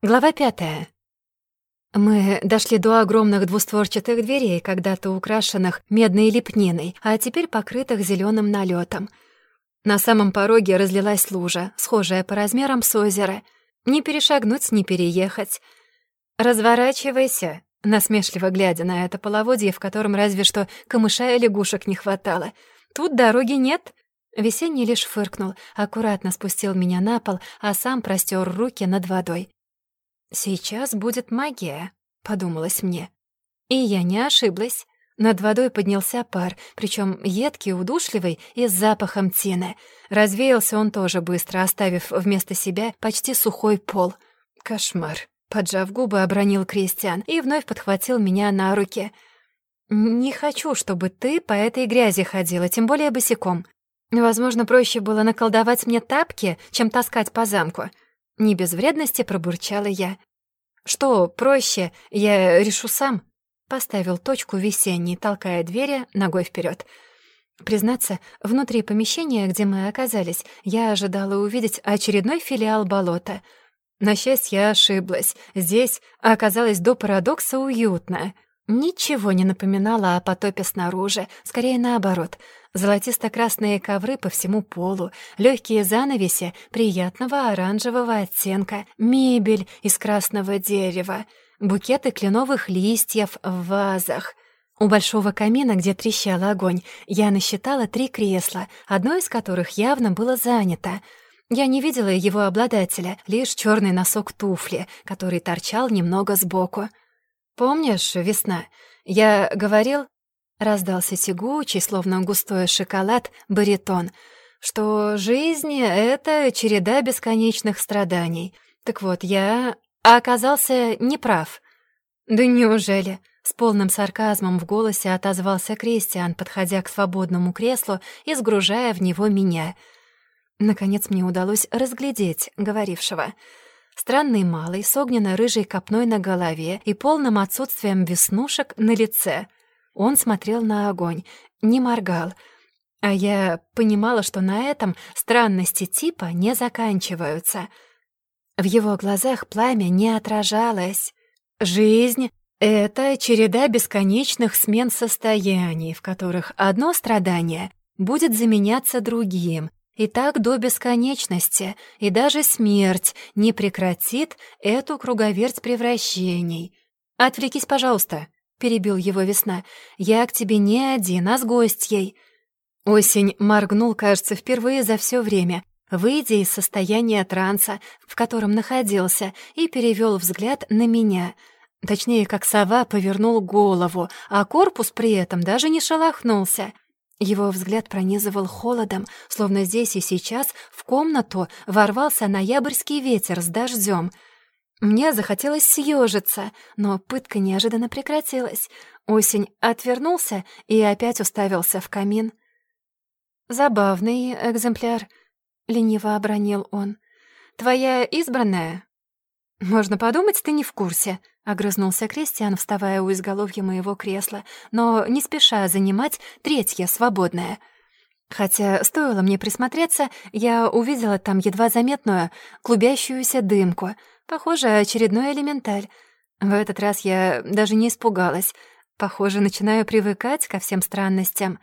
Глава пятая. Мы дошли до огромных двустворчатых дверей, когда-то украшенных медной лепниной, а теперь покрытых зеленым налетом. На самом пороге разлилась лужа, схожая по размерам с озера. Не перешагнуть, не переехать. «Разворачивайся», насмешливо глядя на это половодье, в котором разве что камыша и лягушек не хватало. «Тут дороги нет». Весенний лишь фыркнул, аккуратно спустил меня на пол, а сам простер руки над водой. «Сейчас будет магия», — подумалось мне. И я не ошиблась. Над водой поднялся пар, причем едкий, удушливый и с запахом тины. Развеялся он тоже быстро, оставив вместо себя почти сухой пол. Кошмар. Поджав губы, обронил Кристиан и вновь подхватил меня на руки. «Не хочу, чтобы ты по этой грязи ходила, тем более босиком. Возможно, проще было наколдовать мне тапки, чем таскать по замку». Не без вредности пробурчала я. «Что, проще, я решу сам?» Поставил точку весенней, толкая двери ногой вперед. Признаться, внутри помещения, где мы оказались, я ожидала увидеть очередной филиал болота. На счастье, я ошиблась. Здесь оказалось до парадокса уютно. Ничего не напоминало о потопе снаружи, скорее наоборот. Золотисто-красные ковры по всему полу, легкие занавеси приятного оранжевого оттенка, мебель из красного дерева, букеты кленовых листьев в вазах. У большого камина, где трещал огонь, я насчитала три кресла, одно из которых явно было занято. Я не видела его обладателя, лишь черный носок туфли, который торчал немного сбоку. «Помнишь, весна, я говорил...» — раздался тягучий, словно густой шоколад, баритон, что жизнь — это череда бесконечных страданий. Так вот, я оказался неправ. «Да неужели?» — с полным сарказмом в голосе отозвался Кристиан, подходя к свободному креслу и сгружая в него меня. Наконец мне удалось разглядеть говорившего — Странный малый, с огненно-рыжей копной на голове и полным отсутствием веснушек на лице. Он смотрел на огонь, не моргал. А я понимала, что на этом странности типа не заканчиваются. В его глазах пламя не отражалось. Жизнь — это череда бесконечных смен состояний, в которых одно страдание будет заменяться другим, и так до бесконечности, и даже смерть не прекратит эту круговерть превращений. «Отвлекись, пожалуйста», — перебил его весна. «Я к тебе не один, а с гостьей». Осень моргнул, кажется, впервые за все время, выйдя из состояния транса, в котором находился, и перевел взгляд на меня. Точнее, как сова повернул голову, а корпус при этом даже не шелохнулся — его взгляд пронизывал холодом, словно здесь и сейчас в комнату ворвался ноябрьский ветер с дождем. Мне захотелось съежиться, но пытка неожиданно прекратилась. Осень отвернулся и опять уставился в камин. «Забавный экземпляр», — лениво обронил он. «Твоя избранная?» «Можно подумать, ты не в курсе», — огрызнулся Кристиан, вставая у изголовья моего кресла, но не спеша занимать третье свободное. Хотя стоило мне присмотреться, я увидела там едва заметную клубящуюся дымку. Похоже, очередной элементаль. В этот раз я даже не испугалась. Похоже, начинаю привыкать ко всем странностям.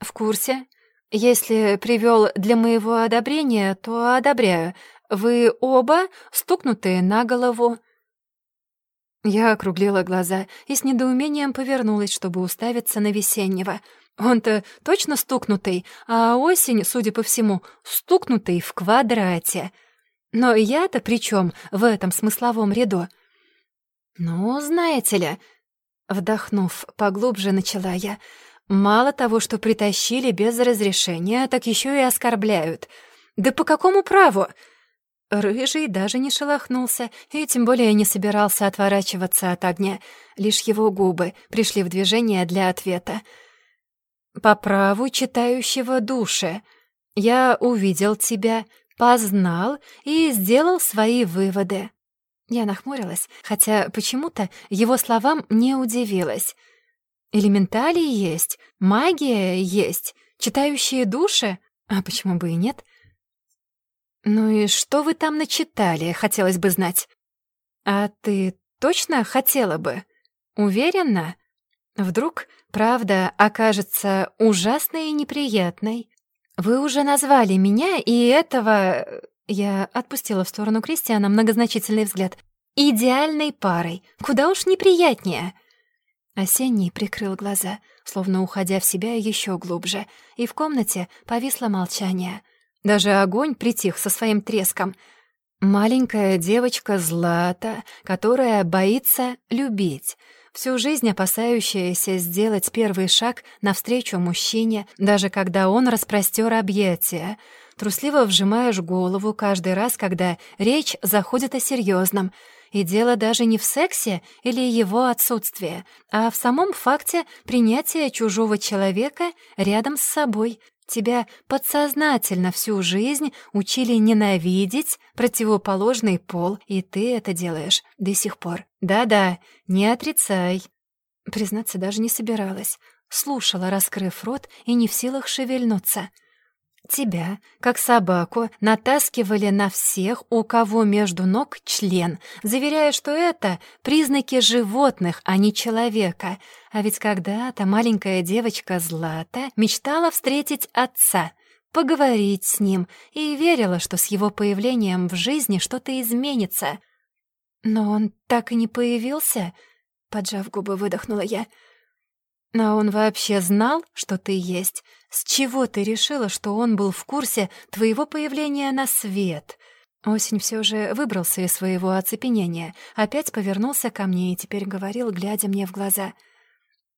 «В курсе. Если привел для моего одобрения, то одобряю. Вы оба стукнутые на голову». Я округлила глаза и с недоумением повернулась, чтобы уставиться на весеннего. Он-то точно стукнутый, а осень, судя по всему, стукнутый в квадрате. Но я-то при чем в этом смысловом ряду? «Ну, знаете ли...» Вдохнув поглубже, начала я. «Мало того, что притащили без разрешения, так еще и оскорбляют. Да по какому праву?» Рыжий даже не шелохнулся и тем более не собирался отворачиваться от огня. Лишь его губы пришли в движение для ответа. «По праву читающего души. Я увидел тебя, познал и сделал свои выводы». Я нахмурилась, хотя почему-то его словам не удивилась. «Элементалии есть, магия есть, читающие души? А почему бы и нет?» «Ну и что вы там начитали, хотелось бы знать?» «А ты точно хотела бы? Уверена? Вдруг правда окажется ужасной и неприятной? Вы уже назвали меня и этого...» Я отпустила в сторону Кристиана многозначительный взгляд. «Идеальной парой. Куда уж неприятнее». Осенний прикрыл глаза, словно уходя в себя еще глубже, и в комнате повисло молчание. Даже огонь притих со своим треском — Маленькая девочка Злата, которая боится любить, всю жизнь опасающаяся сделать первый шаг навстречу мужчине, даже когда он распростер объятия. Трусливо вжимаешь голову каждый раз, когда речь заходит о серьезном. И дело даже не в сексе или его отсутствии, а в самом факте принятия чужого человека рядом с собой — Тебя подсознательно всю жизнь учили ненавидеть противоположный пол, и ты это делаешь до сих пор. Да-да, не отрицай. Признаться даже не собиралась. Слушала, раскрыв рот, и не в силах шевельнуться — Тебя, как собаку, натаскивали на всех, у кого между ног член, заверяя, что это признаки животных, а не человека. А ведь когда-то маленькая девочка Злата мечтала встретить отца, поговорить с ним и верила, что с его появлением в жизни что-то изменится. Но он так и не появился, поджав губы, выдохнула я — а он вообще знал, что ты есть? С чего ты решила, что он был в курсе твоего появления на свет? Осень все же выбрался из своего оцепенения, опять повернулся ко мне и теперь говорил, глядя мне в глаза.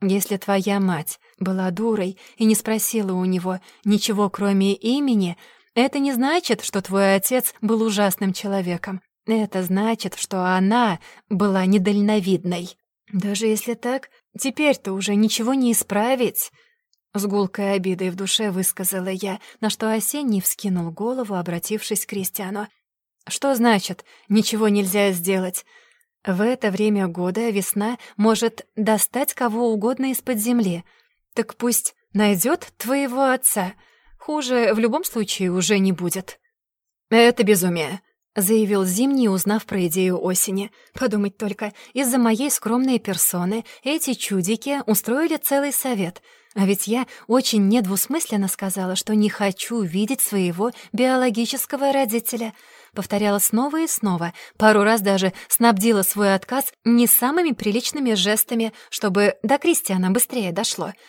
«Если твоя мать была дурой и не спросила у него ничего, кроме имени, это не значит, что твой отец был ужасным человеком. Это значит, что она была недальновидной». Даже если так, теперь-то уже ничего не исправить. С гулкой обидой в душе высказала я, на что Осенний вскинул голову, обратившись к Кристиану. «Что значит, ничего нельзя сделать? В это время года весна может достать кого угодно из-под земли. Так пусть найдет твоего отца. Хуже в любом случае уже не будет». «Это безумие», заявил Зимний, узнав про идею осени. Подумать только, из-за моей скромной персоны эти чудики устроили целый совет. А ведь я очень недвусмысленно сказала, что не хочу видеть своего биологического родителя. Повторяла снова и снова, пару раз даже снабдила свой отказ не самыми приличными жестами, чтобы до Кристиана быстрее дошло —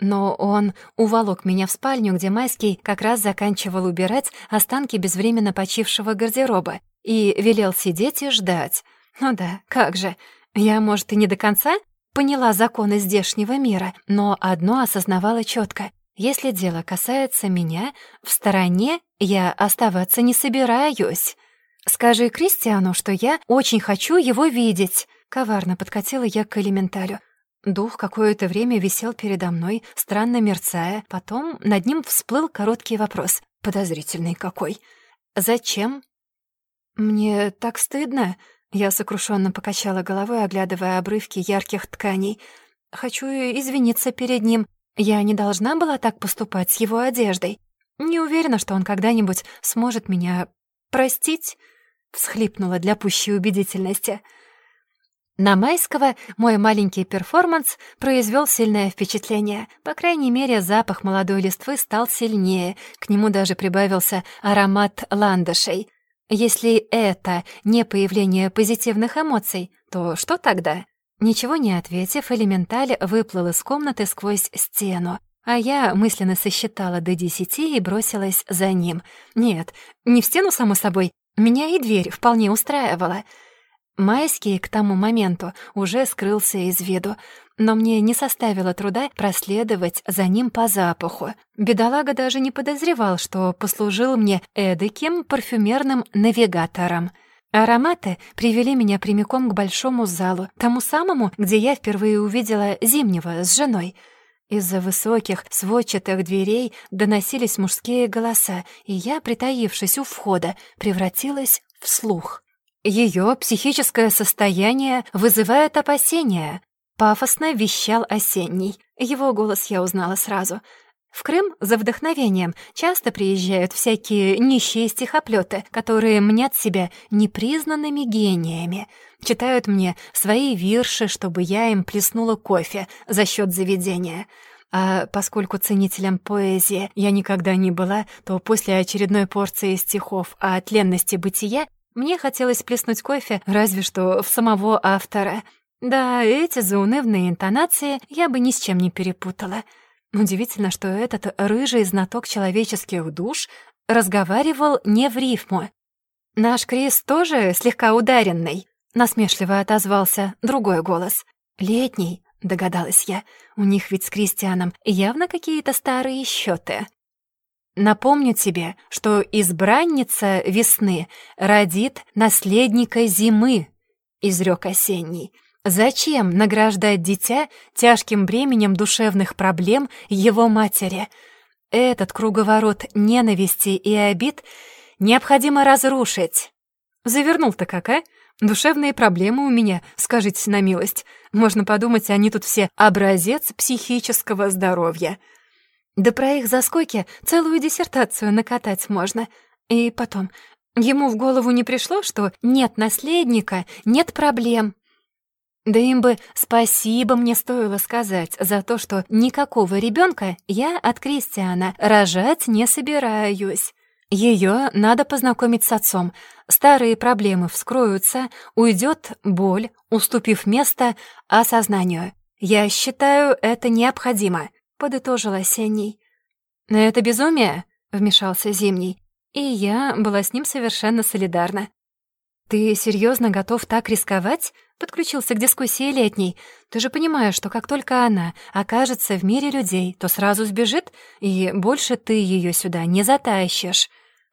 но он уволок меня в спальню, где Майский как раз заканчивал убирать останки безвременно почившего гардероба, и велел сидеть и ждать. Ну да, как же. Я, может, и не до конца поняла законы здешнего мира, но одно осознавала четко. Если дело касается меня, в стороне я оставаться не собираюсь. Скажи Кристиану, что я очень хочу его видеть. Коварно подкатила я к элементалю. Дух какое-то время висел передо мной, странно мерцая. Потом над ним всплыл короткий вопрос. Подозрительный какой. «Зачем?» «Мне так стыдно». Я сокрушенно покачала головой, оглядывая обрывки ярких тканей. «Хочу извиниться перед ним. Я не должна была так поступать с его одеждой. Не уверена, что он когда-нибудь сможет меня простить», — всхлипнула для пущей убедительности. На Майского мой маленький перформанс произвел сильное впечатление. По крайней мере, запах молодой листвы стал сильнее, к нему даже прибавился аромат ландышей. Если это не появление позитивных эмоций, то что тогда? Ничего не ответив, элементаль выплыл из комнаты сквозь стену, а я мысленно сосчитала до десяти и бросилась за ним. Нет, не в стену, само собой, меня и дверь вполне устраивала — Майский к тому моменту уже скрылся из виду, но мне не составило труда проследовать за ним по запаху. Бедолага даже не подозревал, что послужил мне эдаким парфюмерным навигатором. Ароматы привели меня прямиком к большому залу, тому самому, где я впервые увидела Зимнего с женой. Из-за высоких сводчатых дверей доносились мужские голоса, и я, притаившись у входа, превратилась в слух. Ее психическое состояние вызывает опасения. Пафосно вещал Осенний. Его голос я узнала сразу. В Крым за вдохновением часто приезжают всякие нищие стихоплёты, которые мнят себя непризнанными гениями. Читают мне свои вирши, чтобы я им плеснула кофе за счет заведения. А поскольку ценителем поэзии я никогда не была, то после очередной порции стихов о тленности бытия мне хотелось плеснуть кофе разве что в самого автора. Да, эти заунывные интонации я бы ни с чем не перепутала — Удивительно, что этот рыжий знаток человеческих душ разговаривал не в рифму. «Наш Крис тоже слегка ударенный», — насмешливо отозвался другой голос. «Летний», — догадалась я. «У них ведь с Кристианом явно какие-то старые счеты. Напомню тебе, что избранница весны родит наследника зимы, изрек осенний. Зачем награждать дитя тяжким бременем душевных проблем его матери? Этот круговорот ненависти и обид необходимо разрушить. Завернул-то как, а? Душевные проблемы у меня, скажите на милость. Можно подумать, они тут все образец психического здоровья. Да про их заскоки целую диссертацию накатать можно. И потом, ему в голову не пришло, что нет наследника, нет проблем. Да им бы спасибо мне стоило сказать за то, что никакого ребенка я от Кристиана рожать не собираюсь. Ее надо познакомить с отцом. Старые проблемы вскроются, уйдет боль, уступив место осознанию. Я считаю, это необходимо, подытожил осенний. Это безумие, вмешался зимний, и я была с ним совершенно солидарна. «Ты серьезно готов так рисковать?» — подключился к дискуссии летний. «Ты же понимаешь, что как только она окажется в мире людей, то сразу сбежит, и больше ты ее сюда не затащишь».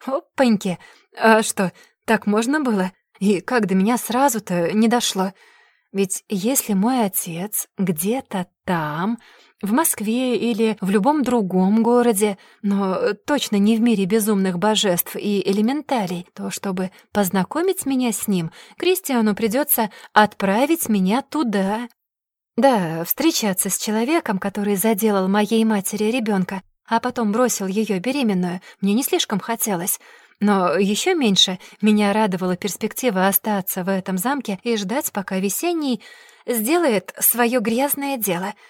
«Опаньки! А что, так можно было? И как до меня сразу-то не дошло? Ведь если мой отец где-то там, в Москве или в любом другом городе, но точно не в мире безумных божеств и элементарий, то чтобы познакомить меня с ним, Кристиану придется отправить меня туда. Да, встречаться с человеком, который заделал моей матери ребенка, а потом бросил ее беременную, мне не слишком хотелось. Но еще меньше меня радовала перспектива остаться в этом замке и ждать, пока весенний сделает свое грязное дело —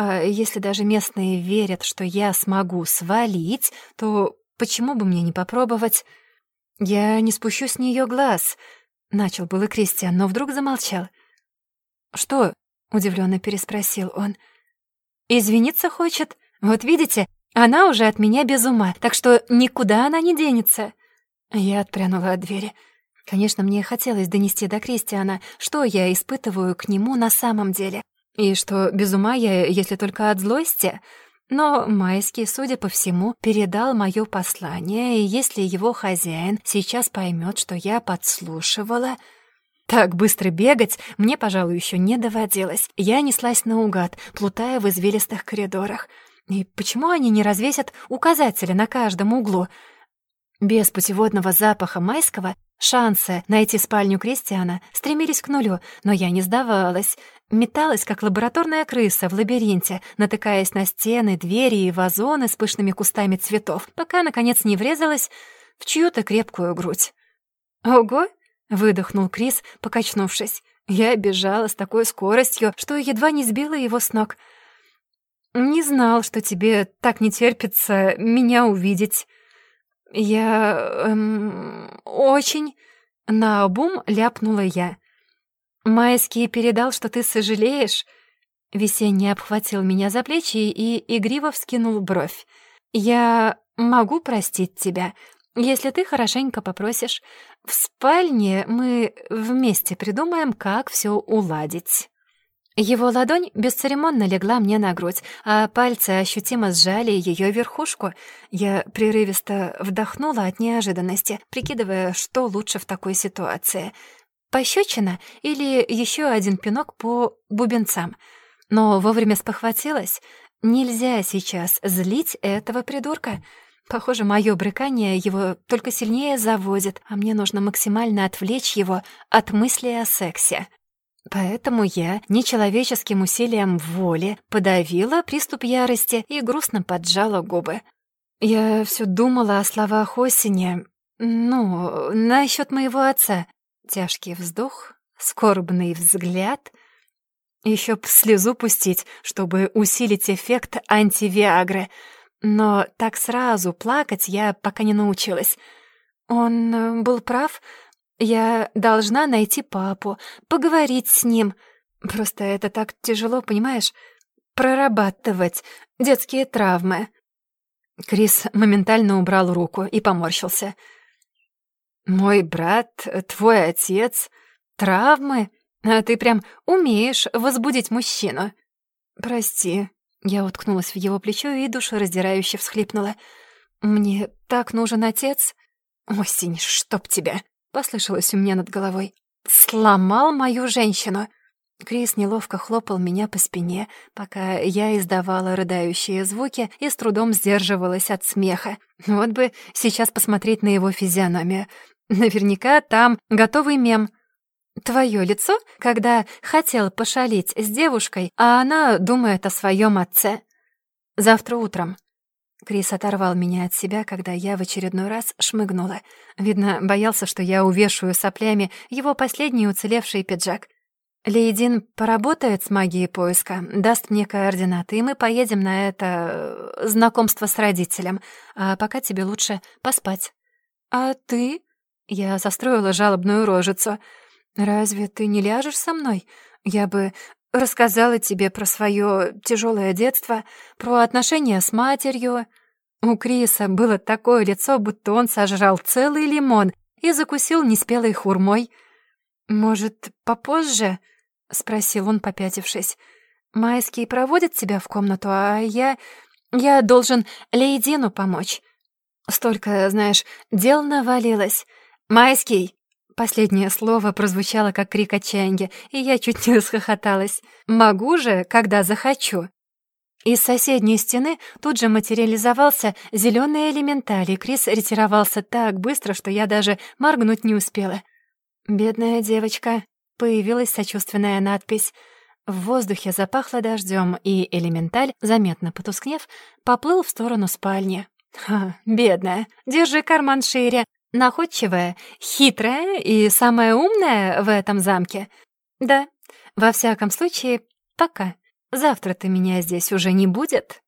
а если даже местные верят, что я смогу свалить, то почему бы мне не попробовать? Я не спущу с нее глаз. Начал было Кристиан, но вдруг замолчал. Что? удивленно переспросил он. Извиниться хочет? Вот видите, она уже от меня без ума, так что никуда она не денется. Я отпрянула от двери. Конечно, мне хотелось донести до Кристиана, что я испытываю к нему на самом деле. И что без ума я, если только от злости. Но Майский, судя по всему, передал мое послание, и если его хозяин сейчас поймет, что я подслушивала... Так быстро бегать мне, пожалуй, еще не доводилось. Я неслась наугад, плутая в извилистых коридорах. И почему они не развесят указатели на каждом углу? Без путеводного запаха майского шансы найти спальню Кристиана стремились к нулю, но я не сдавалась. Металась, как лабораторная крыса в лабиринте, натыкаясь на стены, двери и вазоны с пышными кустами цветов, пока, наконец, не врезалась в чью-то крепкую грудь. «Ого!» — выдохнул Крис, покачнувшись. Я бежала с такой скоростью, что едва не сбила его с ног. «Не знал, что тебе так не терпится меня увидеть». «Я... Эм, очень...» — наобум ляпнула я. «Майский передал, что ты сожалеешь?» Весенний обхватил меня за плечи и игриво вскинул бровь. «Я могу простить тебя, если ты хорошенько попросишь. В спальне мы вместе придумаем, как все уладить». Его ладонь бесцеремонно легла мне на грудь, а пальцы ощутимо сжали ее верхушку. Я прерывисто вдохнула от неожиданности, прикидывая, что лучше в такой ситуации — Пощечина или еще один пинок по бубенцам. Но вовремя спохватилась. Нельзя сейчас злить этого придурка. Похоже, мое брыкание его только сильнее заводит, а мне нужно максимально отвлечь его от мысли о сексе. Поэтому я нечеловеческим усилием воли подавила приступ ярости и грустно поджала губы. Я все думала о словах осени, ну, насчет моего отца. Тяжкий вздох, скорбный взгляд. Еще б слезу пустить, чтобы усилить эффект антивиагры. Но так сразу плакать я пока не научилась. Он э, был прав, я должна найти папу, поговорить с ним. Просто это так тяжело, понимаешь? Прорабатывать детские травмы. Крис моментально убрал руку и поморщился. «Мой брат, твой отец, травмы? А ты прям умеешь возбудить мужчину». «Прости». Я уткнулась в его плечо и душераздирающе всхлипнула. «Мне так нужен отец». «Осень, чтоб тебя!» — послышалось у меня над головой. «Сломал мою женщину!» Крис неловко хлопал меня по спине, пока я издавала рыдающие звуки и с трудом сдерживалась от смеха. Вот бы сейчас посмотреть на его физиономию. Наверняка там готовый мем. Твое лицо, когда хотел пошалить с девушкой, а она думает о своем отце. Завтра утром. Крис оторвал меня от себя, когда я в очередной раз шмыгнула. Видно, боялся, что я увешаю соплями его последний уцелевший пиджак. Лейдин поработает с магией поиска, даст мне координаты, и мы поедем на это э, знакомство с родителем. А пока тебе лучше поспать. А ты? Я состроила жалобную рожицу. Разве ты не ляжешь со мной? Я бы рассказала тебе про свое тяжелое детство, про отношения с матерью. У Криса было такое лицо, будто он сожрал целый лимон и закусил неспелой хурмой. «Может, попозже?» — спросил он, попятившись. «Майский проводит тебя в комнату, а я... я должен Лейдину помочь. Столько, знаешь, дел навалилось. Майский!» Последнее слово прозвучало как крик отчаяния, и я чуть не расхохоталась. «Могу же, когда захочу». Из соседней стены тут же материализовался зеленый элементаль, и Крис ретировался так быстро, что я даже моргнуть не успела. «Бедная девочка», — появилась сочувственная надпись. В воздухе запахло дождем, и элементаль, заметно потускнев, поплыл в сторону спальни. «Ха, бедная, держи карман шире. Находчивая, хитрая и самая умная в этом замке. Да, во всяком случае, пока. Завтра-то меня здесь уже не будет».